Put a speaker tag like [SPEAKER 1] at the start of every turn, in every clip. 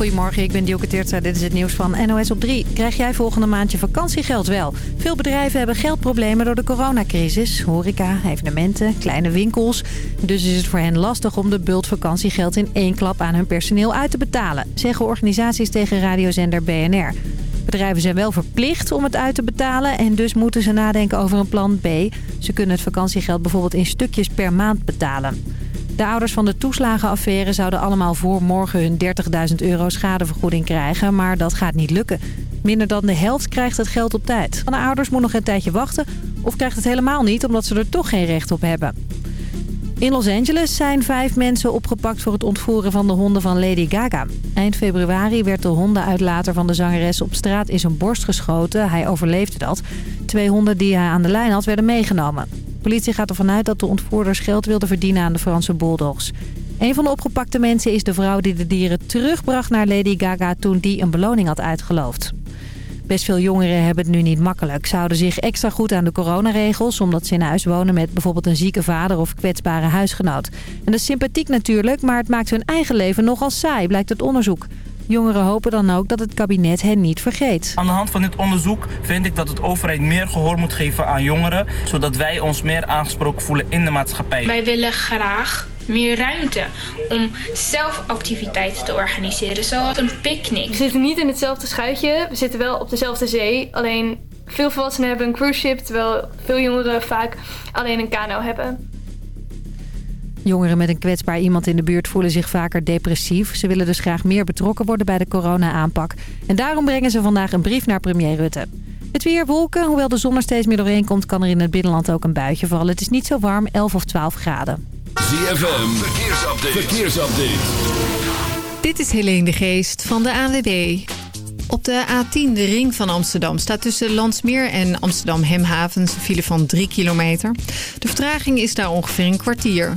[SPEAKER 1] Goedemorgen, ik ben Dielke Teertza. Dit is het nieuws van NOS op 3. Krijg jij volgende maand je vakantiegeld wel? Veel bedrijven hebben geldproblemen door de coronacrisis. Horeca, evenementen, kleine winkels. Dus is het voor hen lastig om de bult vakantiegeld in één klap aan hun personeel uit te betalen. Zeggen organisaties tegen radiozender BNR. Bedrijven zijn wel verplicht om het uit te betalen en dus moeten ze nadenken over een plan B. Ze kunnen het vakantiegeld bijvoorbeeld in stukjes per maand betalen. De ouders van de toeslagenaffaire zouden allemaal voor morgen hun 30.000 euro schadevergoeding krijgen, maar dat gaat niet lukken. Minder dan de helft krijgt het geld op tijd. Van de ouders moet nog een tijdje wachten of krijgt het helemaal niet omdat ze er toch geen recht op hebben. In Los Angeles zijn vijf mensen opgepakt voor het ontvoeren van de honden van Lady Gaga. Eind februari werd de hondenuitlater van de zangeres op straat in zijn borst geschoten. Hij overleefde dat. Twee honden die hij aan de lijn had werden meegenomen. Politie gaat ervan uit dat de ontvoerders geld wilden verdienen aan de Franse bulldogs. Een van de opgepakte mensen is de vrouw die de dieren terugbracht naar Lady Gaga toen die een beloning had uitgeloofd. Best veel jongeren hebben het nu niet makkelijk. Ze houden zich extra goed aan de coronaregels... omdat ze in huis wonen met bijvoorbeeld een zieke vader of kwetsbare huisgenoot. En dat is sympathiek natuurlijk, maar het maakt hun eigen leven nogal saai, blijkt het onderzoek. Jongeren hopen dan ook dat het kabinet hen niet vergeet.
[SPEAKER 2] Aan de hand van dit onderzoek vind ik dat het overheid meer gehoor moet geven aan jongeren... zodat wij ons meer aangesproken voelen in de maatschappij.
[SPEAKER 3] Wij willen graag meer ruimte om zelf activiteiten te organiseren, zoals een picknick.
[SPEAKER 4] We zitten niet in hetzelfde schuitje, we zitten wel op dezelfde zee, alleen veel volwassenen hebben een cruise ship, terwijl veel jongeren vaak alleen een kano hebben.
[SPEAKER 1] Jongeren met een kwetsbaar iemand in de buurt voelen zich vaker depressief. Ze willen dus graag meer betrokken worden bij de corona-aanpak. En daarom brengen ze vandaag een brief naar premier Rutte. Het weer wolken. Hoewel de zon er steeds meer doorheen komt... kan er in het binnenland ook een buitje vallen. Het is niet zo warm, 11 of 12 graden.
[SPEAKER 5] ZFM, verkeersupdate. verkeersupdate.
[SPEAKER 6] Dit is Helene de Geest van de ANWB. Op de A10, de ring van Amsterdam, staat tussen Landsmeer en Amsterdam Hemhavens een file van 3 kilometer. De vertraging is daar ongeveer een kwartier.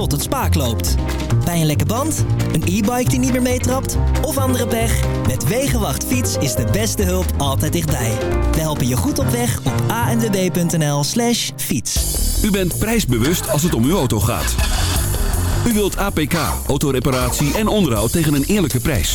[SPEAKER 7] Tot het spaak loopt. Bij een lekke band, een e-bike die niet meer meetrapt of andere pech? Met Wegenwacht Fiets is de beste hulp altijd dichtbij. We helpen je goed op weg op anwb.nl slash fiets.
[SPEAKER 5] U bent prijsbewust als het om uw auto gaat. U wilt APK, autoreparatie en onderhoud tegen een eerlijke prijs.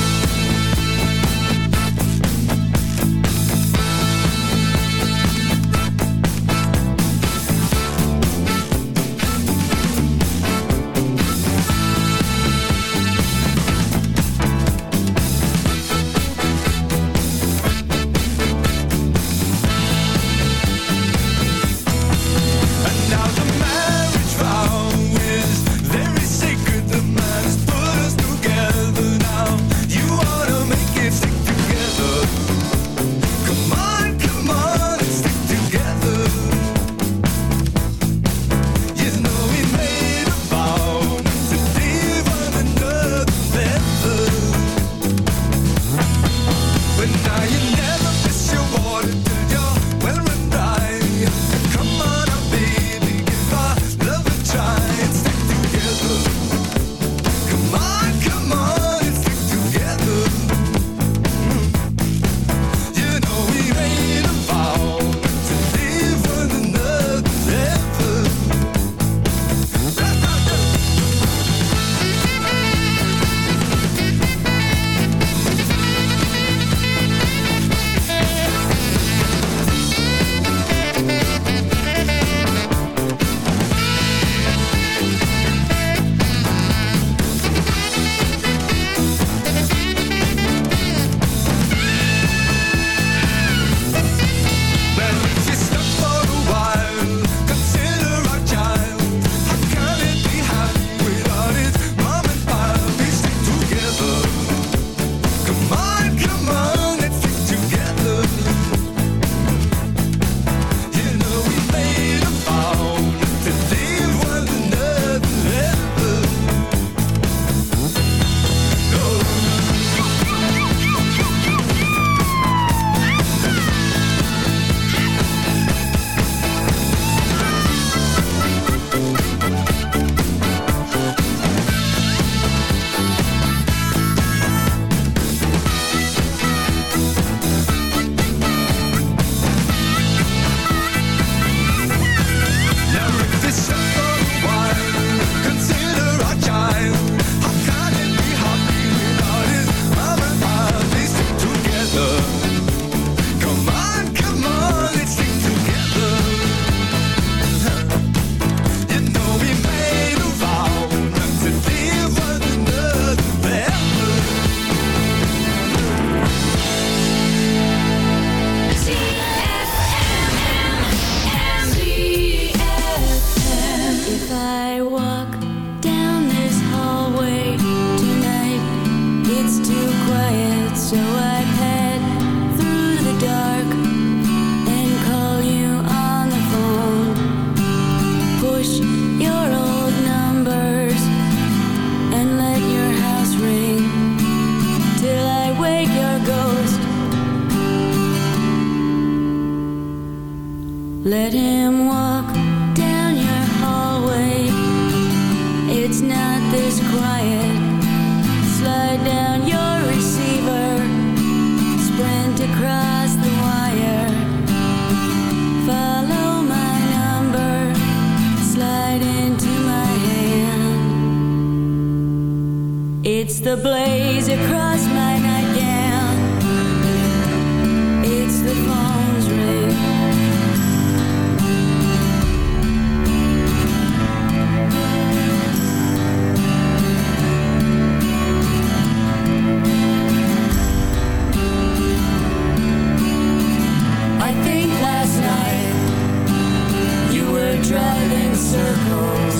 [SPEAKER 8] circle.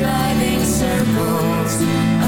[SPEAKER 8] Driving circles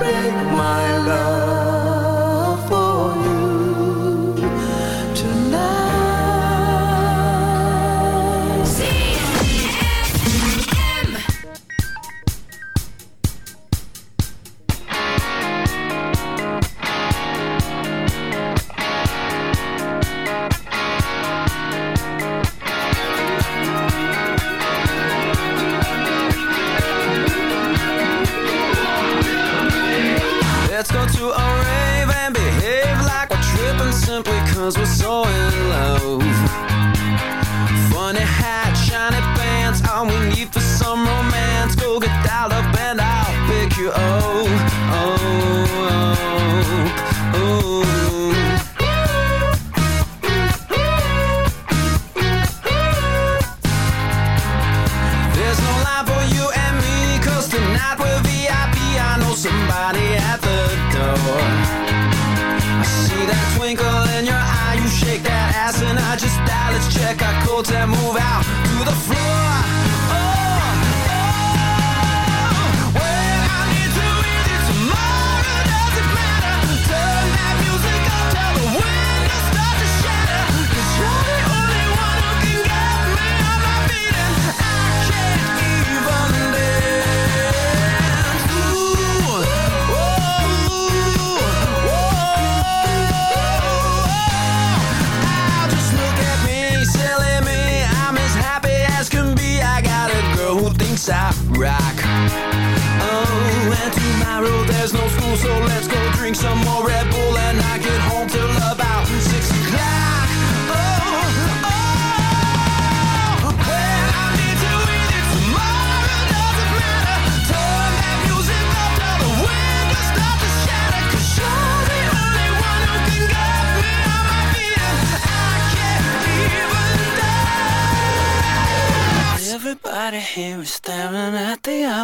[SPEAKER 8] break my love.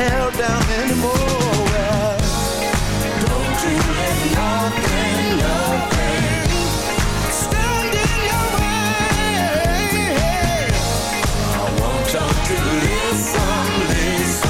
[SPEAKER 9] held down anymore. Don't you nothing, nothing in your way. I want you to listen, listen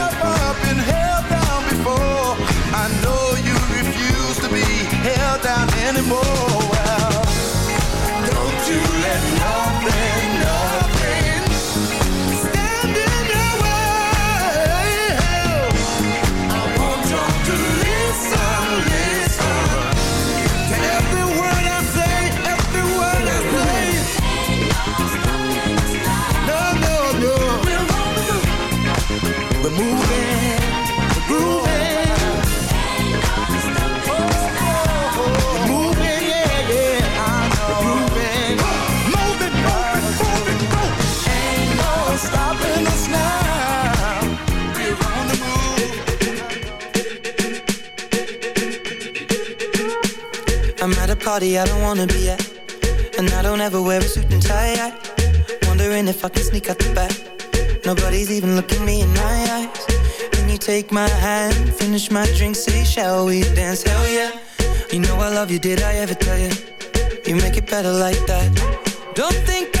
[SPEAKER 10] party I don't wanna be at And I don't ever wear a suit and tie. I Wondering if I can sneak out the back Nobody's even looking me in my eyes. Can you take my hand, finish my drink, say shall we dance, hell yeah. You know I love you, did I ever tell you You make it better like that. Don't think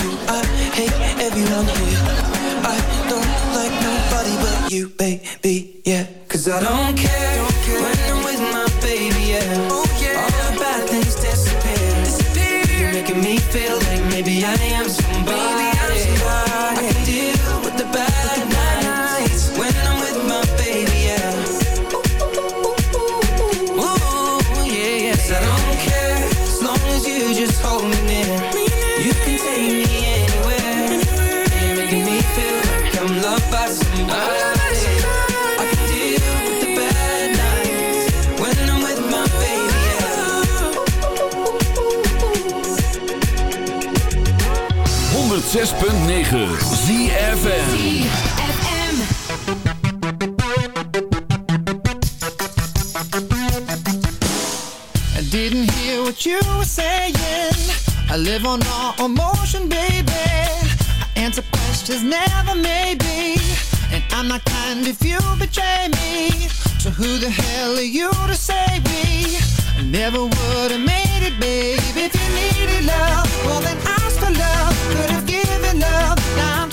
[SPEAKER 5] ZFM.
[SPEAKER 11] ZFN Didn't hear what you were saying. I live on all emotion, baby. I answer questions, never maybe. And I'm not kind if you betray me. So who the hell are you to save me? I never would have made it, baby. If you needed love, well then ask for love. Could've sky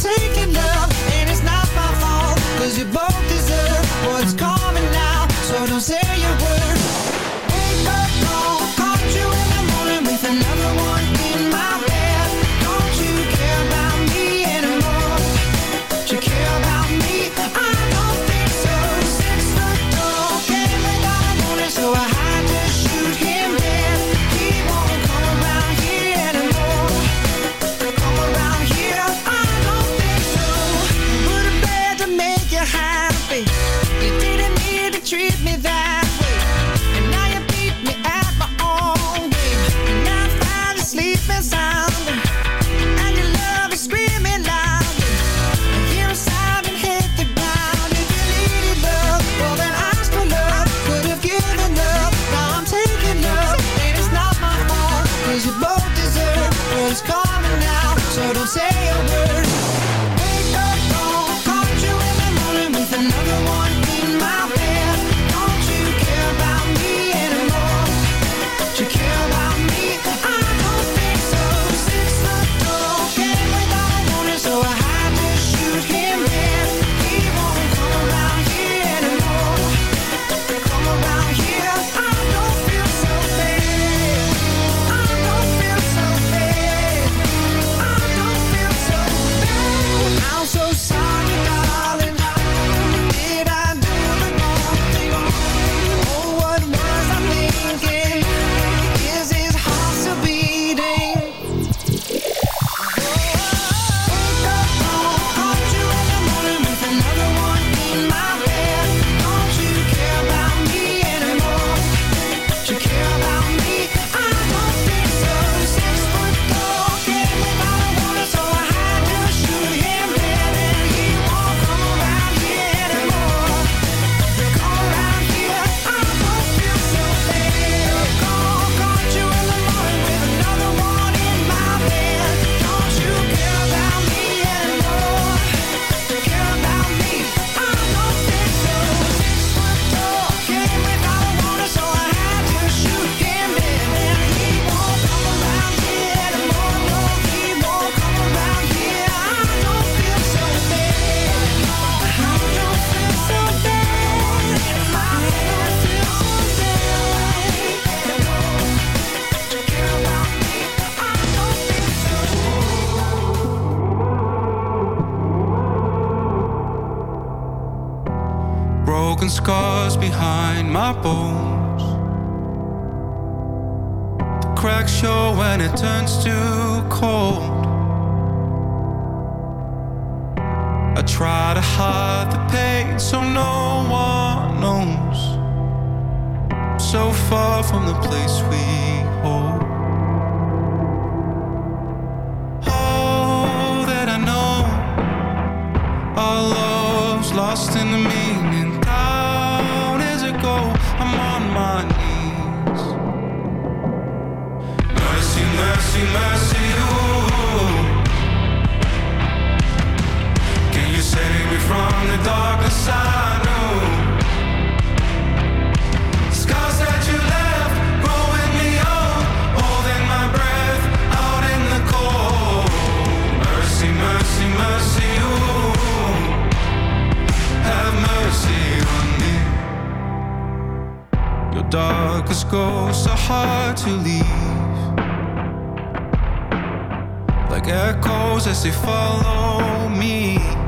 [SPEAKER 11] to
[SPEAKER 12] leave. Like echoes as they follow me.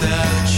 [SPEAKER 13] without you.